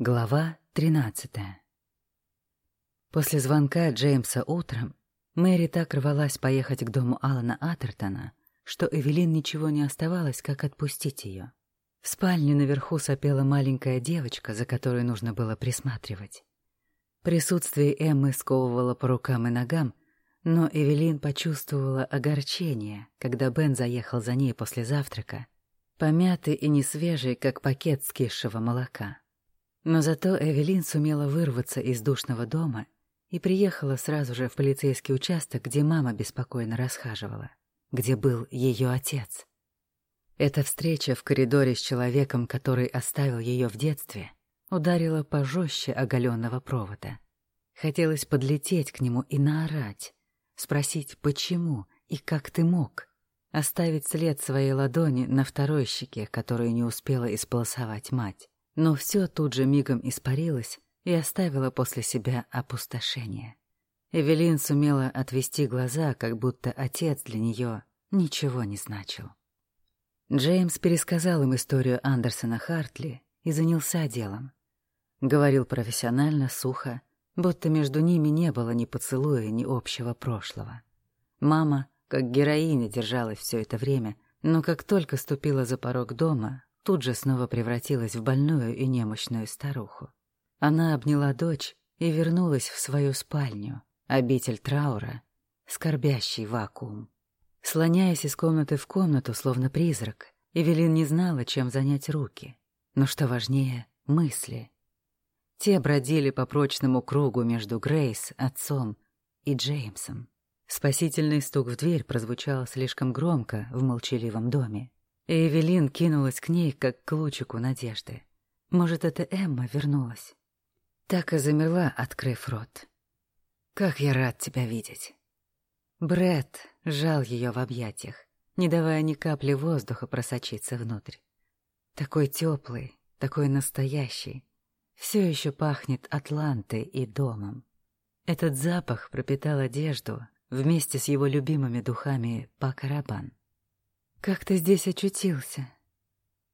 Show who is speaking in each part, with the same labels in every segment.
Speaker 1: Глава 13 После звонка Джеймса утром Мэри так рвалась поехать к дому Алана Атертона, что Эвелин ничего не оставалось, как отпустить ее. В спальне наверху сопела маленькая девочка, за которой нужно было присматривать. Присутствие Эммы сковывало по рукам и ногам, но Эвелин почувствовала огорчение, когда Бен заехал за ней после завтрака, помятый и несвежий, как пакет скисшего молока. Но зато Эвелин сумела вырваться из душного дома и приехала сразу же в полицейский участок, где мама беспокойно расхаживала, где был ее отец. Эта встреча в коридоре с человеком, который оставил ее в детстве, ударила пожестче оголенного провода. Хотелось подлететь к нему и наорать, спросить, почему и как ты мог, оставить след своей ладони на второй щеке, которую не успела исполосовать мать. Но все тут же мигом испарилось и оставило после себя опустошение. Эвелин сумела отвести глаза, как будто отец для нее ничего не значил. Джеймс пересказал им историю Андерсона Хартли и занялся делом. Говорил профессионально, сухо, будто между ними не было ни поцелуя, ни общего прошлого. Мама, как героиня, держалась все это время, но как только ступила за порог дома, тут же снова превратилась в больную и немощную старуху. Она обняла дочь и вернулась в свою спальню, обитель траура, скорбящий вакуум. Слоняясь из комнаты в комнату, словно призрак, Эвелин не знала, чем занять руки. Но что важнее — мысли. Те бродили по прочному кругу между Грейс, отцом и Джеймсом. Спасительный стук в дверь прозвучал слишком громко в молчаливом доме. Эвелин кинулась к ней, как к лучику надежды. Может, это Эмма вернулась? Так и замерла, открыв рот. «Как я рад тебя видеть!» Бред сжал ее в объятиях, не давая ни капли воздуха просочиться внутрь. Такой теплый, такой настоящий. Все еще пахнет Атлантой и домом. Этот запах пропитал одежду вместе с его любимыми духами Пакарабан. Как ты здесь очутился?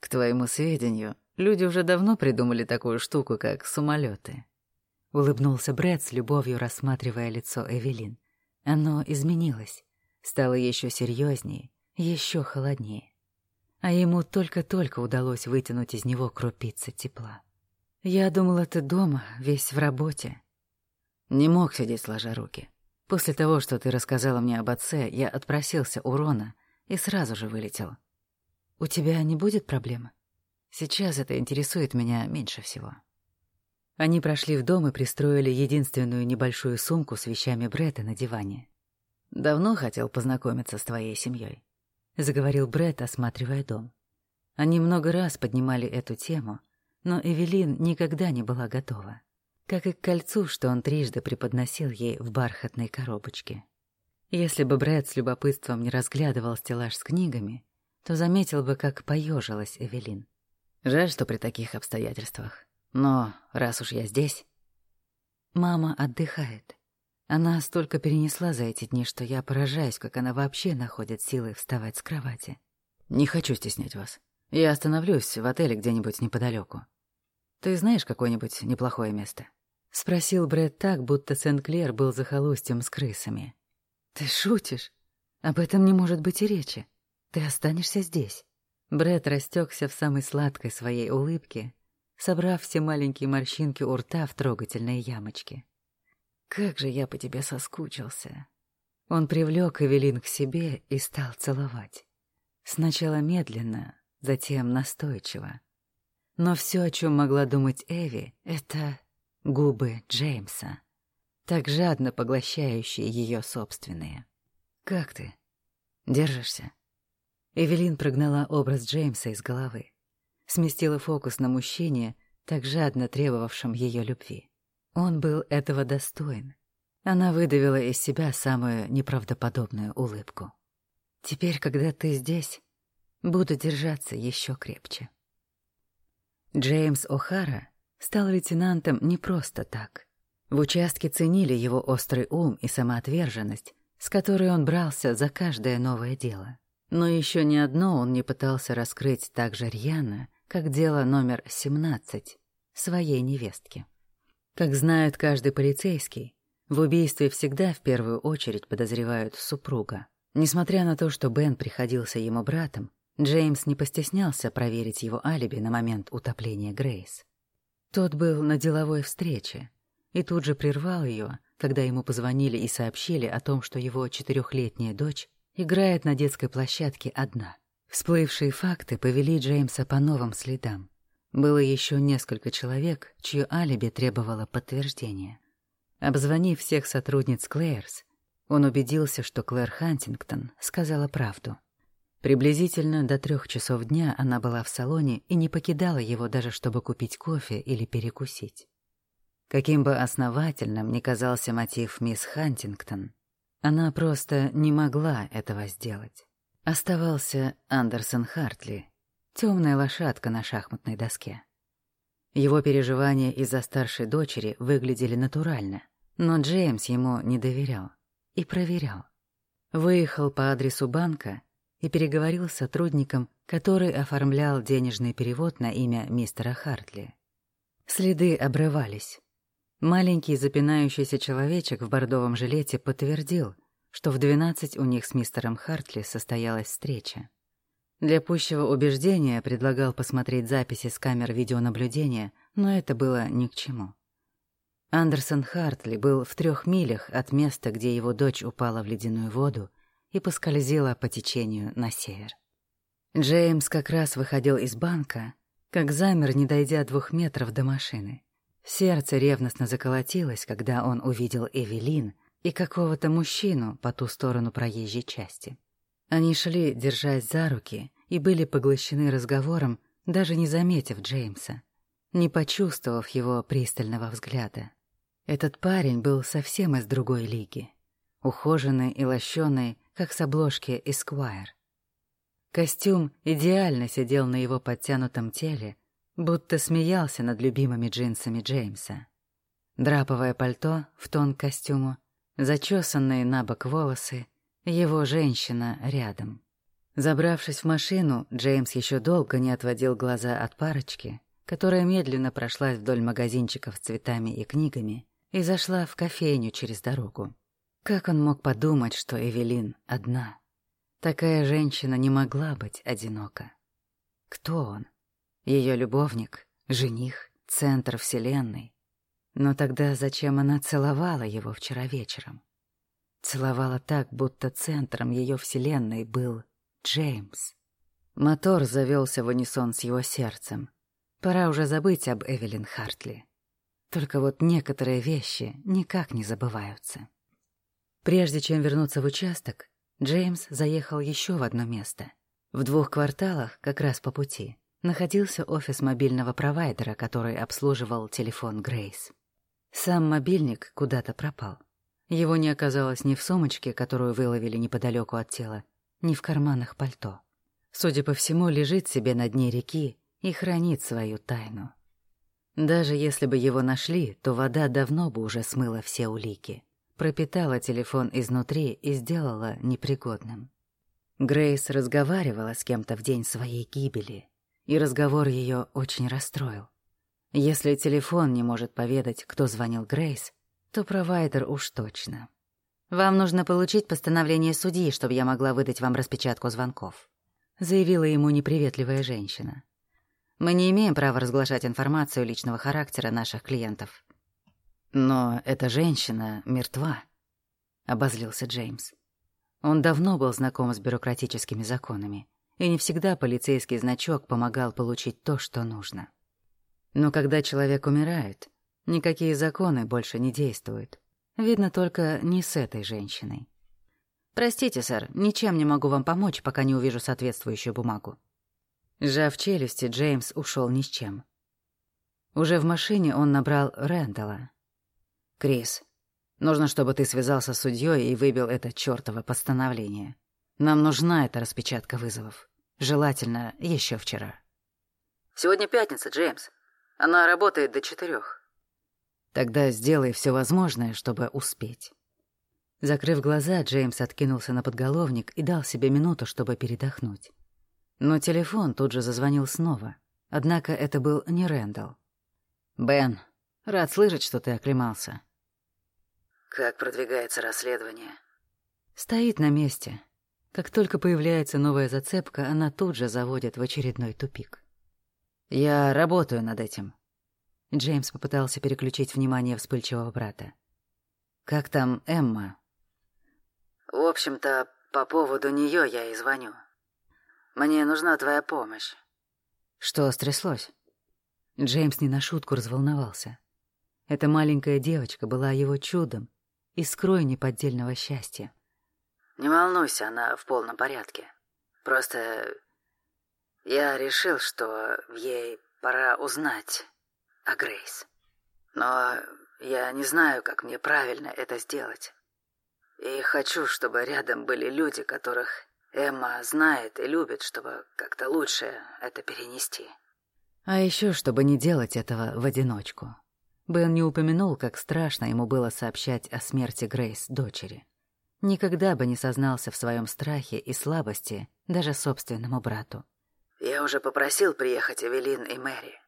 Speaker 1: К твоему сведению, люди уже давно придумали такую штуку, как самолеты. Улыбнулся Брэд с любовью, рассматривая лицо Эвелин. Оно изменилось, стало еще серьезнее, еще холоднее. А ему только-только удалось вытянуть из него крупицы тепла. Я думала, ты дома, весь в работе. Не мог сидеть сложа руки. После того, что ты рассказала мне об отце, я отпросился у Рона и сразу же вылетел. У тебя не будет проблемы? Сейчас это интересует меня меньше всего. Они прошли в дом и пристроили единственную небольшую сумку с вещами Бретта на диване. «Давно хотел познакомиться с твоей семьей», — заговорил Бретт, осматривая дом. Они много раз поднимали эту тему, но Эвелин никогда не была готова. Как и к кольцу, что он трижды преподносил ей в бархатной коробочке. Если бы Брэд с любопытством не разглядывал стеллаж с книгами, то заметил бы, как поежилась Эвелин. Жаль, что при таких обстоятельствах. Но раз уж я здесь... Мама отдыхает. Она столько перенесла за эти дни, что я поражаюсь, как она вообще находит силы вставать с кровати. Не хочу стеснять вас. Я остановлюсь в отеле где-нибудь неподалеку. Ты знаешь какое-нибудь неплохое место? Спросил Брэд так, будто Сент-Клер был захолустьем с крысами. «Ты шутишь? Об этом не может быть и речи. Ты останешься здесь». Бред растекся в самой сладкой своей улыбке, собрав все маленькие морщинки у рта в трогательные ямочки. «Как же я по тебе соскучился!» Он привлек Эвелин к себе и стал целовать. Сначала медленно, затем настойчиво. Но все, о чем могла думать Эви, — это губы Джеймса так жадно поглощающие ее собственные. «Как ты? Держишься?» Эвелин прогнала образ Джеймса из головы, сместила фокус на мужчине, так жадно требовавшем ее любви. Он был этого достоин. Она выдавила из себя самую неправдоподобную улыбку. «Теперь, когда ты здесь, буду держаться еще крепче». Джеймс О'Хара стал лейтенантом не просто так — в участке ценили его острый ум и самоотверженность, с которой он брался за каждое новое дело. Но еще ни одно он не пытался раскрыть так же рьяно, как дело номер 17 своей невестке. Как знает каждый полицейский, в убийстве всегда в первую очередь подозревают супруга. Несмотря на то, что Бен приходился ему братом, Джеймс не постеснялся проверить его алиби на момент утопления Грейс. Тот был на деловой встрече и тут же прервал ее, когда ему позвонили и сообщили о том, что его четырехлетняя дочь играет на детской площадке одна. Всплывшие факты повели Джеймса по новым следам. Было еще несколько человек, чье алиби требовало подтверждения. Обзвонив всех сотрудниц Клэрс, он убедился, что Клэр Хантингтон сказала правду. Приблизительно до трех часов дня она была в салоне и не покидала его даже чтобы купить кофе или перекусить. Каким бы основательным ни казался мотив мисс Хантингтон, она просто не могла этого сделать. Оставался Андерсон Хартли, темная лошадка на шахматной доске. Его переживания из-за старшей дочери выглядели натурально, но Джеймс ему не доверял и проверял. Выехал по адресу банка и переговорил с сотрудником, который оформлял денежный перевод на имя мистера Хартли. Следы обрывались. Маленький запинающийся человечек в бордовом жилете подтвердил, что в двенадцать у них с мистером Хартли состоялась встреча. Для пущего убеждения предлагал посмотреть записи с камер видеонаблюдения, но это было ни к чему. Андерсон Хартли был в трех милях от места, где его дочь упала в ледяную воду и поскользила по течению на север. Джеймс как раз выходил из банка, как замер, не дойдя двух метров до машины. Сердце ревностно заколотилось, когда он увидел Эвелин и какого-то мужчину по ту сторону проезжей части. Они шли, держась за руки, и были поглощены разговором, даже не заметив Джеймса, не почувствовав его пристального взгляда. Этот парень был совсем из другой лиги. Ухоженный и лощеный, как с обложки Esquire. Костюм идеально сидел на его подтянутом теле, будто смеялся над любимыми джинсами Джеймса. Драповое пальто в тон костюму, зачесанные на бок волосы, его женщина рядом. Забравшись в машину, Джеймс еще долго не отводил глаза от парочки, которая медленно прошлась вдоль магазинчиков с цветами и книгами и зашла в кофейню через дорогу. Как он мог подумать, что Эвелин одна? Такая женщина не могла быть одинока. Кто он? Ее любовник, жених, центр вселенной. Но тогда зачем она целовала его вчера вечером? Целовала так, будто центром ее вселенной был Джеймс. Мотор завелся в унисон с его сердцем. Пора уже забыть об Эвелин Хартли. Только вот некоторые вещи никак не забываются. Прежде чем вернуться в участок, Джеймс заехал еще в одно место. В двух кварталах, как раз по пути находился офис мобильного провайдера, который обслуживал телефон Грейс. Сам мобильник куда-то пропал. Его не оказалось ни в сумочке, которую выловили неподалеку от тела, ни в карманах пальто. Судя по всему, лежит себе на дне реки и хранит свою тайну. Даже если бы его нашли, то вода давно бы уже смыла все улики, пропитала телефон изнутри и сделала непригодным. Грейс разговаривала с кем-то в день своей гибели — и разговор ее очень расстроил. Если телефон не может поведать, кто звонил Грейс, то провайдер уж точно. «Вам нужно получить постановление судьи, чтобы я могла выдать вам распечатку звонков», заявила ему неприветливая женщина. «Мы не имеем права разглашать информацию личного характера наших клиентов». «Но эта женщина мертва», — обозлился Джеймс. Он давно был знаком с бюрократическими законами и не всегда полицейский значок помогал получить то, что нужно. Но когда человек умирает, никакие законы больше не действуют. Видно только не с этой женщиной. «Простите, сэр, ничем не могу вам помочь, пока не увижу соответствующую бумагу». Сжав челюсти, Джеймс ушел ни с чем. Уже в машине он набрал Рэндалла. «Крис, нужно, чтобы ты связался с судьей и выбил это чёртово постановление. Нам нужна эта распечатка вызовов. Желательно еще вчера.
Speaker 2: Сегодня пятница, Джеймс. Она работает до четырех.
Speaker 1: Тогда сделай все возможное, чтобы успеть. Закрыв глаза, Джеймс откинулся на подголовник и дал себе минуту, чтобы передохнуть. Но телефон тут же зазвонил снова. Однако это был не Рэндалл. «Бен, рад слышать, что ты оклемался».
Speaker 2: «Как продвигается расследование?»
Speaker 1: Стоит на месте. Как только появляется новая зацепка, она тут же заводит в очередной тупик. «Я работаю над этим». Джеймс попытался переключить внимание вспыльчивого брата. «Как там Эмма?»
Speaker 2: «В общем-то, по поводу нее я и звоню. Мне нужна твоя помощь».
Speaker 1: Что стряслось? Джеймс не на шутку разволновался. Эта маленькая девочка была его чудом, искрой неподдельного счастья.
Speaker 2: Не волнуйся, она в полном порядке. Просто я решил, что ей пора узнать о Грейс. Но я не знаю, как мне правильно это сделать. И хочу, чтобы рядом были люди, которых Эмма знает и любит, чтобы как-то лучше это перенести.
Speaker 1: А еще, чтобы не делать этого в одиночку. Бен не упомянул, как страшно ему было сообщать о смерти Грейс, дочери. Никогда бы не сознался в своем страхе и слабости даже собственному брату.
Speaker 2: «Я уже попросил приехать Эвелин и Мэри.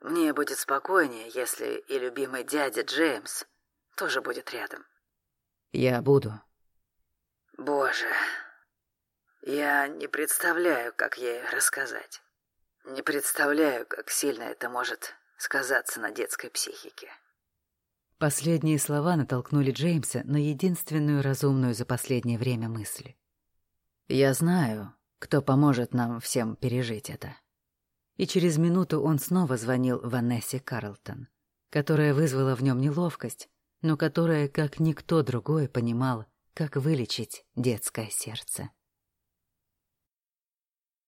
Speaker 2: Мне будет спокойнее, если и любимый дядя Джеймс тоже будет рядом».
Speaker 1: «Я буду».
Speaker 2: «Боже, я не представляю, как ей рассказать. Не представляю, как сильно это может сказаться на детской психике».
Speaker 1: Последние слова натолкнули Джеймса на единственную разумную за последнее время мысль. «Я знаю, кто поможет нам всем пережить это». И через минуту он снова звонил Ванессе Карлтон, которая вызвала в нем неловкость, но которая, как никто другой, понимал, как вылечить детское сердце.